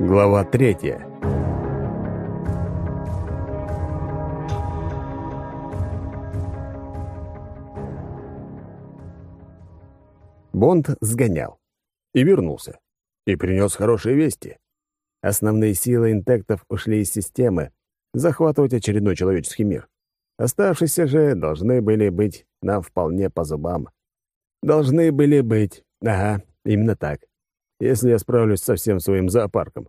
Глава третья. Бонд сгонял. И вернулся. И принес хорошие вести. Основные силы интектов ушли из системы, захватывать очередной человеческий мир. Оставшиеся же должны были быть нам вполне по зубам. Должны были быть. Ага, именно так. Если я справлюсь со всем своим зоопарком.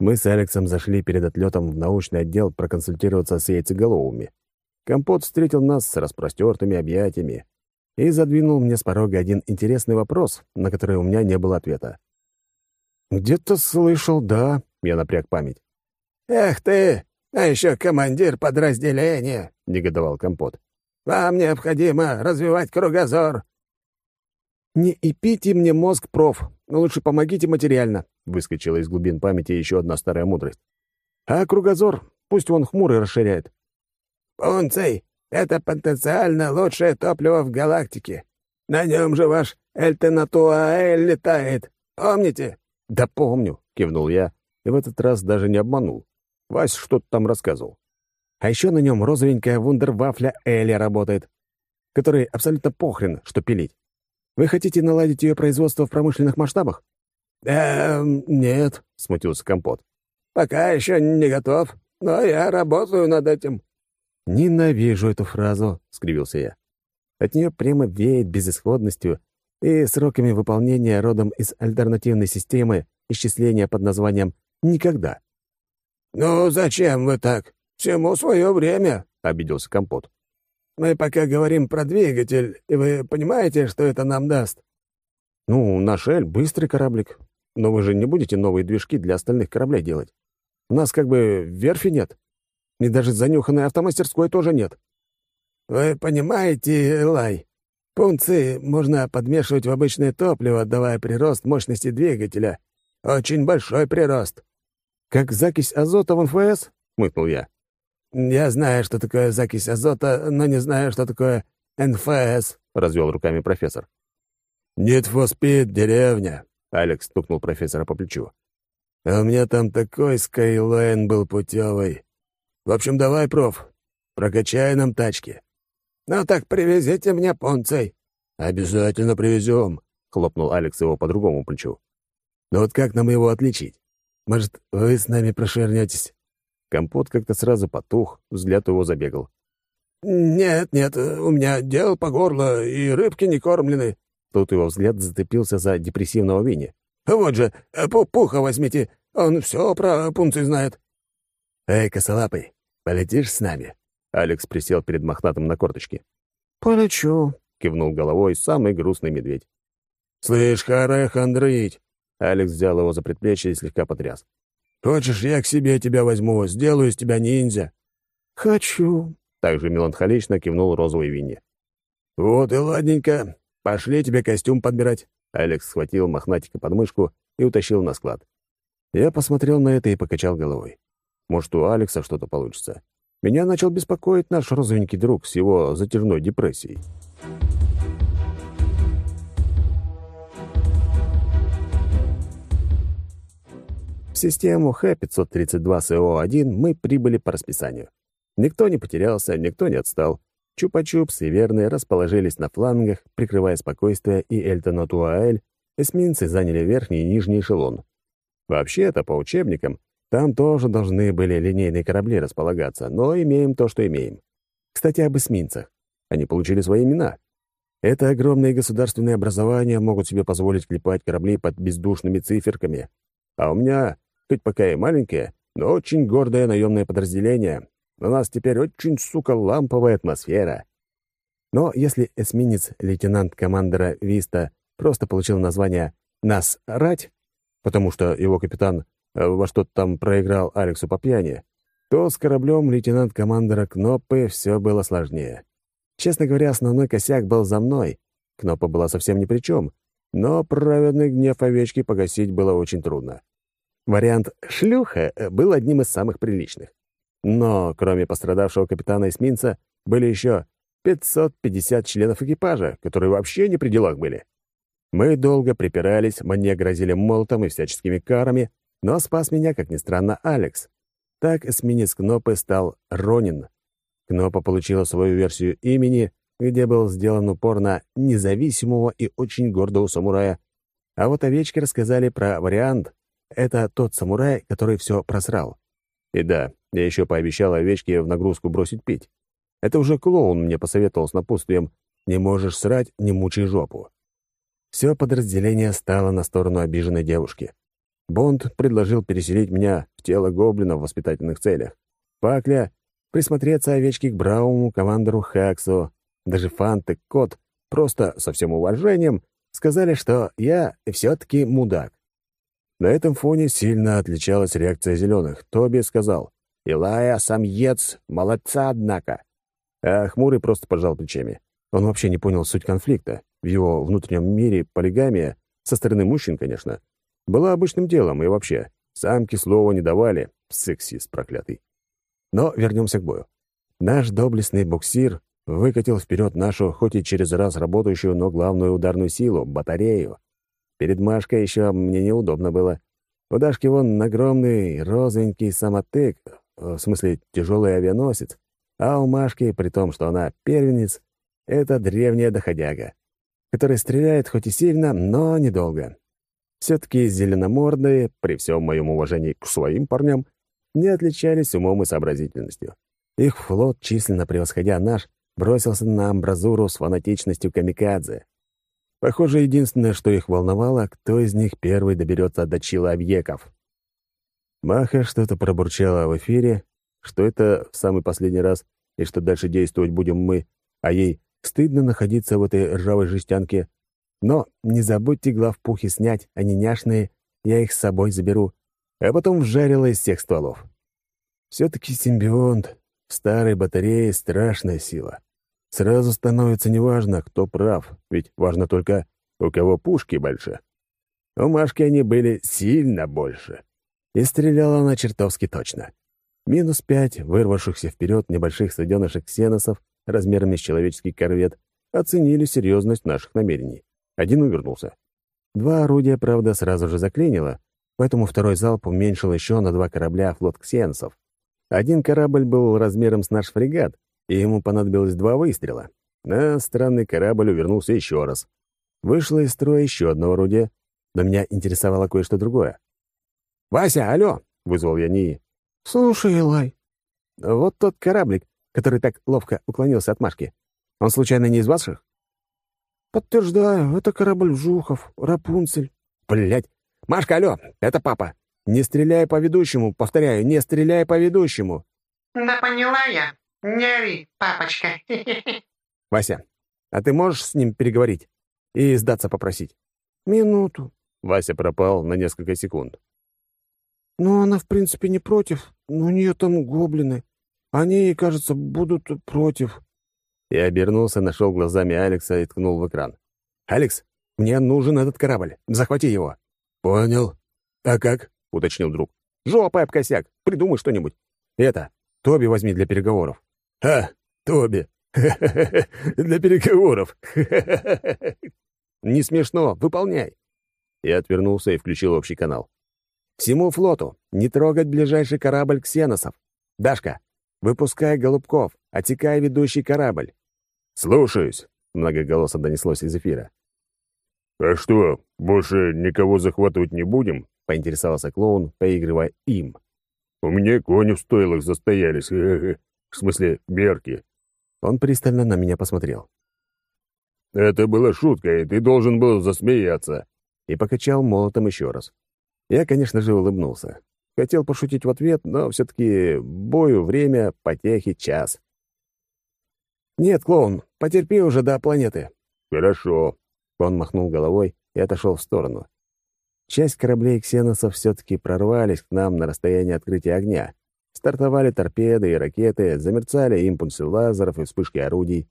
Мы с Алексом зашли перед отлетом в научный отдел проконсультироваться с яйцеголовыми. Компот встретил нас с распростертыми объятиями и задвинул мне с порога один интересный вопрос, на который у меня не было ответа. «Где-то слышал, да», — я напряг память. «Эх ты, а еще командир подразделения», — негодовал Компот. «Вам необходимо развивать кругозор». «Не ипите мне мозг, проф, лучше помогите материально», — выскочила из глубин памяти еще одна старая мудрость. «А кругозор, пусть он хмурый расширяет». «Пунций, это потенциально лучшее топливо в галактике. На нем же ваш Эльтенатуаэль летает. Помните?» «Да помню», — кивнул я, и в этот раз даже не обманул. Вась что-то там рассказывал. А еще на нем розовенькая вундервафля Элли работает, которой абсолютно похрен, что пилить. Вы хотите наладить ее производство в промышленных масштабах? «Эм, нет», — смутился Компот. «Пока еще не готов, но я работаю над этим». «Ненавижу эту фразу», — скривился я. От нее прямо веет безысходностью и сроками выполнения родом из альтернативной системы исчисления под названием «никогда». «Ну, зачем вы так? Всему свое время», — обиделся Компот. «Мы пока говорим про двигатель, и вы понимаете, что это нам даст?» «Ну, наш Эль — быстрый кораблик. Но вы же не будете новые движки для остальных кораблей делать. У нас как бы верфи нет. И даже занюханной автомастерской тоже нет». «Вы понимаете, Лай, Пункции можно подмешивать в обычное топливо, давая прирост мощности двигателя. Очень большой прирост. «Как закись азота в НФС?» — хмыкнул я. «Я знаю, что такое закись азота, но не знаю, что такое НФС», — развел руками профессор. «Нет фоспид, деревня», — Алекс стукнул профессора по плечу. «А у меня там такой скайлайн был путевый. В общем, давай, проф, прокачай нам тачки». «Ну так привезите мне пунцей». «Обязательно привезем», — хлопнул Алекс его по другому плечу. «Но вот как нам его отличить? Может, вы с нами прошвернетесь?» Компот как-то сразу потух, взгляд его забегал. «Нет, нет, у меня дел по горло, и рыбки не кормлены». Тут его взгляд зацепился за депрессивного Винни. «Вот же, пуха возьмите, он все про пункции знает». «Эй, косолапый, полетишь с нами?» Алекс присел перед мохнатым на корточке. «Полечу», — кивнул головой самый грустный медведь. «Слышь, харе хандрить!» Алекс взял его за предплечье и слегка потряс. «Хочешь, я к себе тебя возьму, сделаю из тебя ниндзя?» «Хочу», — также меланхолично кивнул розовый Винни. «Вот и ладненько. Пошли тебе костюм подбирать». Алекс схватил мохнатика под мышку и утащил на склад. Я посмотрел на это и покачал головой. Может, у Алекса что-то получится. Меня начал беспокоить наш розовенький друг с его затяжной депрессией. Систему Х-532СО-1 мы прибыли по расписанию. Никто не потерялся, никто не отстал. Чупа-Чупс и Верный расположились на флангах, прикрывая спокойствие, и Эльтонатуаэль, эсминцы заняли верхний и нижний эшелон. Вообще-то, по учебникам, там тоже должны были линейные корабли располагаться, но имеем то, что имеем. Кстати, об эсминцах. Они получили свои имена. Это огромные государственные образования могут себе позволить клепать корабли под бездушными циферками. А у меня, хоть пока и маленькое, но очень гордое наемное подразделение. У нас теперь очень, сука, ламповая атмосфера. Но если эсминец лейтенант-командера Виста просто получил название «Нас рать», потому что его капитан Э, во что-то там проиграл Алексу по пьяни, то с кораблем лейтенант-командера Кноппы все было сложнее. Честно говоря, основной косяк был за мной. Кнопа была совсем ни при чем, но праведный гнев овечки погасить было очень трудно. Вариант «шлюха» был одним из самых приличных. Но, кроме пострадавшего капитана эсминца, были еще 550 членов экипажа, которые вообще не при делах были. Мы долго припирались, мне грозили молотом и всяческими карами, Но спас меня, как ни странно, Алекс. Так эсминец Кнопы стал Ронин. Кнопа получила свою версию имени, где был сделан упор на независимого и очень гордого самурая. А вот овечки рассказали про вариант. Это тот самурай, который все просрал. И да, я еще пообещал овечке в нагрузку бросить пить. Это уже клоун мне посоветовал с напутствием «Не можешь срать, не мучай жопу». Все подразделение стало на сторону обиженной девушки. Бонд предложил переселить меня в тело гоблина в воспитательных целях. Пакля — присмотреться овечке к бравому командору Хаксу. Даже Фант и Кот, просто со всем уважением, сказали, что я все-таки мудак. На этом фоне сильно отличалась реакция зеленых. Тоби сказал, «Илая, самец, молодца, однако». А Хмурый просто пожал плечами. Он вообще не понял суть конфликта. В его внутреннем мире полигамия, со стороны мужчин, конечно, была обычным делом, и вообще, самки слова не давали, сексист проклятый. Но вернемся к бою. Наш доблестный буксир выкатил вперед нашу, хоть и через раз работающую, но главную ударную силу — батарею. Перед Машкой еще мне неудобно было. У Дашки вон огромный розовенький самотык, в смысле тяжелый авианосец, а у Машки, при том, что она первенец, это древняя доходяга, которая стреляет хоть и сильно, но недолго. Все-таки зеленомордые, при всем моем уважении к своим парням, не отличались умом и сообразительностью. Их флот, численно превосходя наш, бросился на амбразуру с фанатичностью камикадзе. Похоже, единственное, что их волновало, кто из них первый доберется до человеков. Маха что-то пробурчала в эфире, что это в самый последний раз, и что дальше действовать будем мы, а ей стыдно находиться в этой ржавой жестянке. Но не забудьте главпухи снять, они няшные, я их с собой заберу, а потом вжарила из всех стволов. Все-таки симбионт в старой батарее — страшная сила. Сразу становится неважно, кто прав, ведь важно только, у кого пушки больше. У Машки они были сильно больше. И стреляла она чертовски точно. Минус пять вырвавшихся вперед небольших суденышек ксеносов размерами с человеческий корвет оценили серьезность наших намерений. Один увернулся. Два орудия, правда, сразу же заклинило, поэтому второй залп уменьшил еще на два корабля флот ксеносов. Один корабль был размером с наш фрегат, и ему понадобилось два выстрела. А странный корабль увернулся еще раз. Вышло из строя еще одно орудие, но меня интересовало кое-что другое. «Вася, алло!» — вызвал я Нии. «Слушай, Элай». «Вот тот кораблик, который так ловко уклонился от Машки. Он случайно не из ваших?» «Подтверждаю, это корабль Жухов, Рапунцель». «Блядь! Машка, алло, это папа! Не стреляй по ведущему, повторяю, не стреляй по ведущему!» «Да поняла я. Не ори, папочка. Вася, а ты можешь с ним переговорить и сдаться попросить? Минуту. Вася пропал на несколько секунд. Ну, она, в принципе, не против, но у нее там гоблины. Они, кажется, будут против. Я обернулся, нашел глазами Алекса и ткнул в экран. «Алекс, мне нужен этот корабль. Захвати его». «Понял. А как?» — уточнил друг. «Жопа об косяк. Придумай что-нибудь. Это, Тоби возьми для переговоров». «А, Тоби! Для переговоров! Не смешно, выполняй!» Я отвернулся и включил общий канал. «Всему флоту не трогать ближайший корабль ксеносов. Дашка, выпускай голубков, отекай ведущий корабль». «Слушаюсь», — многоголосо донеслось из эфира. «А что, больше никого захватывать не будем?» — поинтересовался клоун, поигрывая им. «У меня кони в стойлах застоялись. В смысле, Берки. Он пристально на меня посмотрел. «Это была шутка, и ты должен был засмеяться». И покачал молотом еще раз. Я, конечно же, улыбнулся. Хотел пошутить в ответ, но все-таки бою время, потехи, час. «Нет, клоун, потерпи уже до планеты». «Хорошо». Он махнул головой и отошел в сторону. Часть кораблей ксеносов все-таки прорвались к нам на расстояние открытия огня, Стартовали торпеды и ракеты, замерцали импульсы лазеров и вспышки орудий.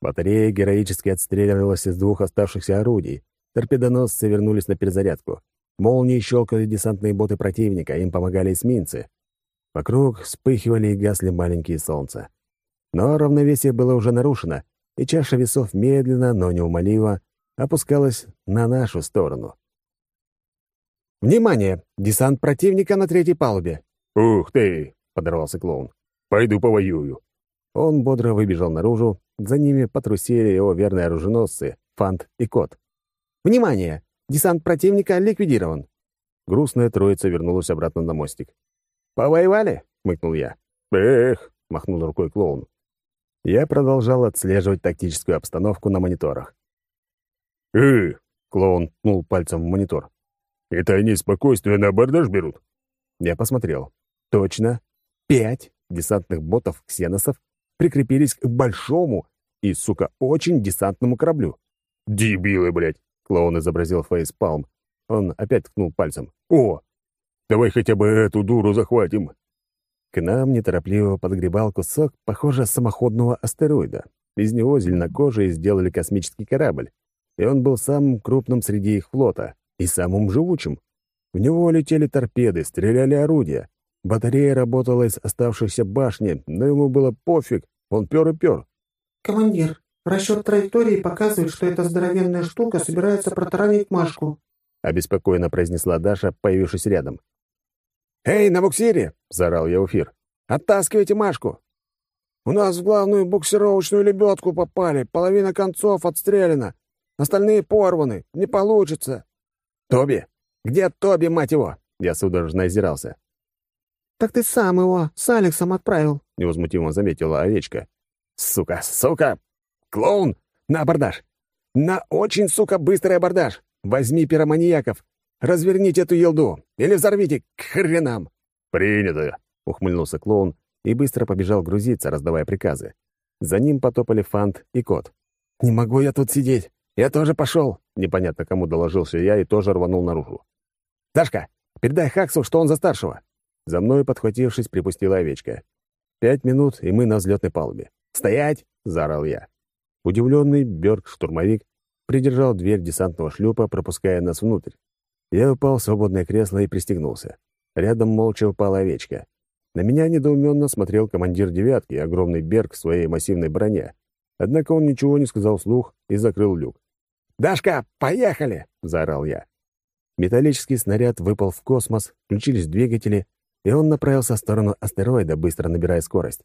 Батарея героически отстреливалась из двух оставшихся орудий. Торпедоносцы вернулись на перезарядку. Молнии щелкали десантные боты противника, им помогали эсминцы. Вокруг вспыхивали и гасли маленькие солнца. Но равновесие было уже нарушено, и чаша весов медленно, но неумолимо опускалась на нашу сторону. «Внимание! Десант противника на третьей палубе!» «Ух ты!» — подорвался клоун. «Пойду повоюю». Он бодро выбежал наружу, за ними потрусили его верные оруженосцы, Фант и Кот. «Внимание! Десант противника ликвидирован!» Грустная троица вернулась обратно на мостик. «Повоевали?» — хмыкнул я. «Эх!» — махнул рукой клоун. Я продолжал отслеживать тактическую обстановку на мониторах. «Э!» — клоун ткнул пальцем в монитор. «Это они спокойствие на абордаж берут?» Я посмотрел. Точно. Пять десантных ботов-ксеносов прикрепились к большому и, сука, очень десантному кораблю. «Дебилы, блядь!» — клоун изобразил фейспалм. Он опять ткнул пальцем. «О! Давай хотя бы эту дуру захватим!» К нам неторопливо подгребал кусок, похоже, самоходного астероида. Из него зеленокожие сделали космический корабль, и он был самым крупным среди их флота и самым живучим. В него летели торпеды, стреляли орудия. Батарея работала из оставшихся башни, но ему было пофиг, он пёр и пёр. «Командир, расчет траектории показывает, что эта здоровенная штука собирается протаранить Машку», обеспокоенно произнесла Даша, появившись рядом. «Эй, на буксире!» — заорал я эфир. «Оттаскивайте Машку!» «У нас в главную буксировочную лебедку попали, половина концов отстреляна, остальные порваны, не получится». «Тоби! Где Тоби, мать его?» Я судорожно озирался. «Так ты сам его с Алексом отправил», — невозмутимо заметила овечка. «Сука, сука! Клоун! На абордаж! На очень, сука, быстрый абордаж! Возьми пироманьяков! Разверните эту елду! Или взорвите к хренам!» «Принято!» — ухмыльнулся клоун и быстро побежал грузиться, раздавая приказы. За ним потопали Фант и Кот. «Не могу я тут сидеть! Я тоже пошел!» Непонятно кому доложился я и тоже рванул наружу. «Дашка, передай Хаксу, что он за старшего!» За мной, подхватившись, припустила овечка. Пять минут, и мы на взлетной палубе. «Стоять!» — заорал я. Удивленный Бёрк-штурмовик придержал дверь десантного шлюпа, пропуская нас внутрь. Я упал в свободное кресло и пристегнулся. Рядом молча упала овечка. На меня недоуменно смотрел командир «девятки», огромный Берг в своей массивной броне. Однако он ничего не сказал вслух и закрыл люк. «Дашка, поехали!» — заорал я. Металлический снаряд выпал в космос, включились двигатели, и он направился в сторону астероида, быстро набирая скорость.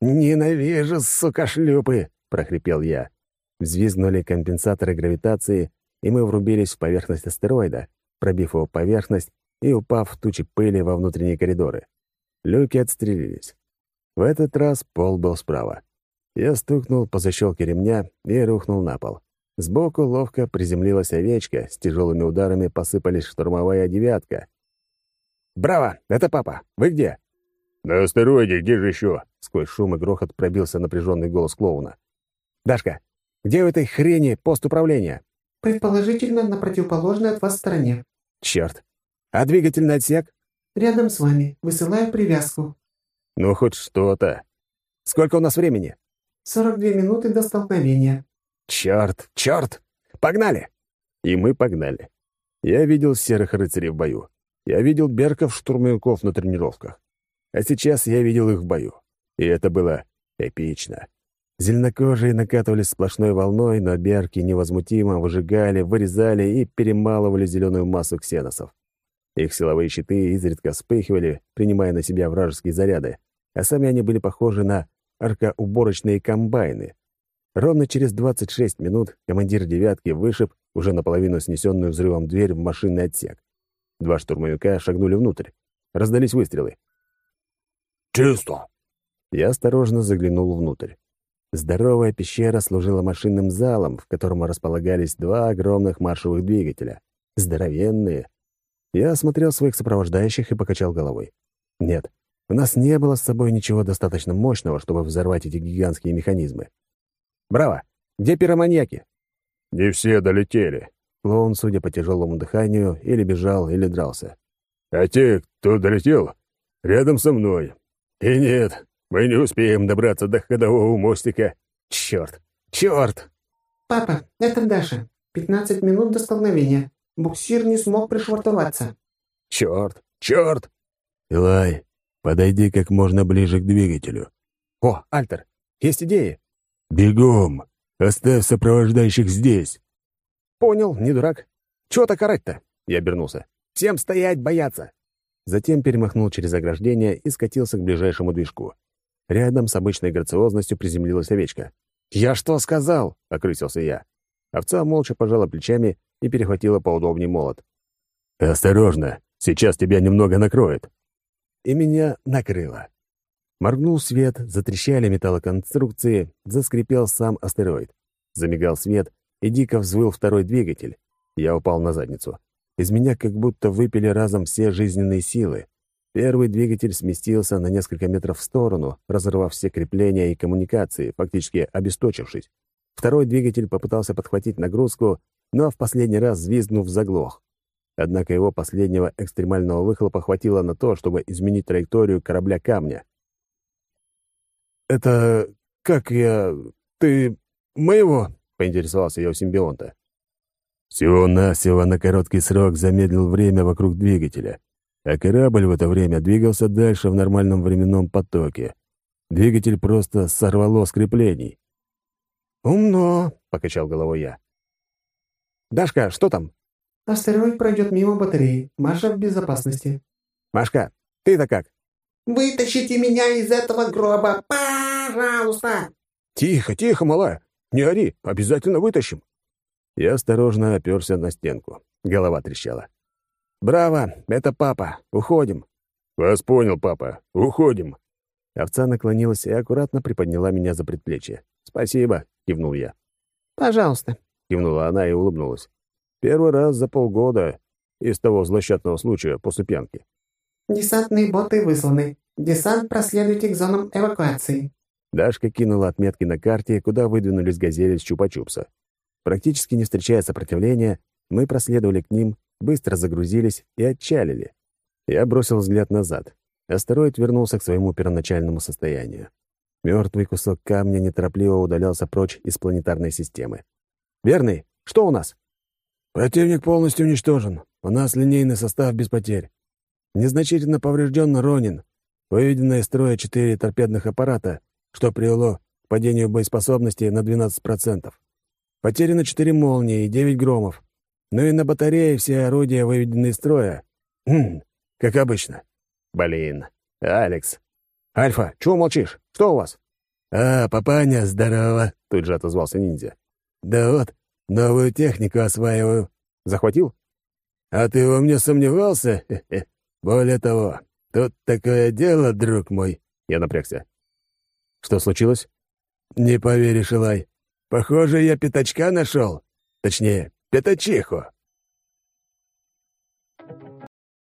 «Ненавижу, сука, шлюпы!» — прохрипел я. Взвизгнули компенсаторы гравитации, и мы врубились в поверхность астероида, пробив его поверхность и упав в тучи пыли во внутренние коридоры. Люки отстрелились. В этот раз пол был справа. Я стукнул по защелке ремня и рухнул на пол. Сбоку ловко приземлилась овечка, с тяжелыми ударами посыпались штурмовая девятка. «Браво! Это папа! Вы где?» «На астероиде, где же еще?» Сквозь шум и грохот пробился напряженный голос клоуна. «Дашка, где в этой хрени пост управления?» «Предположительно, на противоположной от вас стороне». «Черт! А двигательный отсек?» «Рядом с вами. Высылаю привязку». «Ну, хоть что-то. Сколько у нас времени?» «Сорок две минуты до столкновения». «Черт! Черт! Погнали!» И мы погнали. Я видел серых рыцарей в бою. Я видел берков-штурмовиков на тренировках. А сейчас я видел их в бою. И это было эпично. Зеленокожие накатывались сплошной волной, но берки невозмутимо выжигали, вырезали и перемалывали зеленую массу ксеносов. Их силовые щиты изредка вспыхивали, принимая на себя вражеские заряды, а сами они были похожи на аркоуборочные комбайны. Ровно через 26 минут командир «девятки» вышиб уже наполовину снесенную взрывом дверь в машинный отсек. Два штурмовика шагнули внутрь. Раздались выстрелы. «Чисто!» Я осторожно заглянул внутрь. Здоровая пещера служила машинным залом, в котором располагались два огромных маршевых двигателя. Здоровенные. Я осмотрел своих сопровождающих и покачал головой. Нет, у нас не было с собой ничего достаточно мощного, чтобы взорвать эти гигантские механизмы. «Браво! Где пироманьяки?» «Не все долетели». Клоун, судя по тяжелому дыханию, или бежал, или дрался. «А те, кто долетел, рядом со мной. И нет, мы не успеем добраться до ходового мостика. Черт! Черт! «Папа, это Даша. Пятнадцать минут до столкновения. Буксир не смог пришвартоваться». Черт! Черт! Илай, подойди как можно ближе к двигателю. О, Альтер, есть идеи? Бегом! Оставь сопровождающих здесь. Понял, не дурак. Чего так орать-то? Я обернулся. Всем стоять, бояться!» Затем перемахнул через ограждение и скатился к ближайшему движку. Рядом с обычной грациозностью приземлилась овечка. «Я что сказал?» — окрысился я. Овца молча пожала плечами и перехватила поудобнее молот. «Осторожно, сейчас тебя немного накроет». И меня накрыло. Моргнул свет, затрещали металлоконструкции, заскрипел сам астероид. Замигал свет, и дико взвыл второй двигатель. Я упал на задницу. Из меня как будто выпили разом все жизненные силы. Первый двигатель сместился на несколько метров в сторону, разорвав все крепления и коммуникации, фактически обесточившись. Второй двигатель попытался подхватить нагрузку, но в последний раз взвизгнув заглох. Однако его последнего экстремального выхлопа хватило на то, чтобы изменить траекторию корабля камня. «Это... как я... ты... моего?» — поинтересовался я у симбионта. Всего-навсего на короткий срок замедлил время вокруг двигателя, а корабль в это время двигался дальше в нормальном временном потоке. Двигатель просто сорвало с креплений. «Умно», — покачал головой я. «Дашка, что там?» «Астероид пройдет мимо батареи. Маша в безопасности». «Машка, ты-то как?» «Вытащите меня из этого гроба, пожалуйста!» «Тихо, тихо, малая! Не ори, обязательно вытащим!» Я осторожно оперся на стенку. Голова трещала. «Браво! Это папа! Уходим!» «Вас понял, папа. Уходим!» Овца наклонилась и аккуратно приподняла меня за предплечье. «Спасибо!» — кивнул я. «Пожалуйста!» — кивнула она и улыбнулась. Первый раз за полгода из того злосчастного случая после пьянки. «Десантные боты высланы. Десант проследуйте к зонам эвакуации». Дашка кинула отметки на карте, куда выдвинулись газели с Чупа-Чупса. Практически не встречая сопротивления, мы проследовали к ним, быстро загрузились и отчалили. Я бросил взгляд назад. Астероид вернулся к своему первоначальному состоянию. Мертвый кусок камня неторопливо удалялся прочь из планетарной системы. «Верный, что у нас?» «Противник полностью уничтожен. У нас линейный состав без потерь. Незначительно поврежден Ронин. Выведено из строя четыре торпедных аппарата, что привело к падению боеспособности на 12%. Потеряно четыре молнии и девять громов. Ну и на батарее все орудия выведены из строя. Хм, как обычно. Блин, Алекс. Альфа, чего молчишь? Что у вас? А, папаня, здорово, тут же отозвался ниндзя. Да вот, новую технику осваиваю. Захватил? А ты во мне сомневался? Более того, тут такое дело, друг мой. Я напрягся. Что случилось? Не поверишь, Илай. Похоже, я пятачка нашел. Точнее, пятачиху.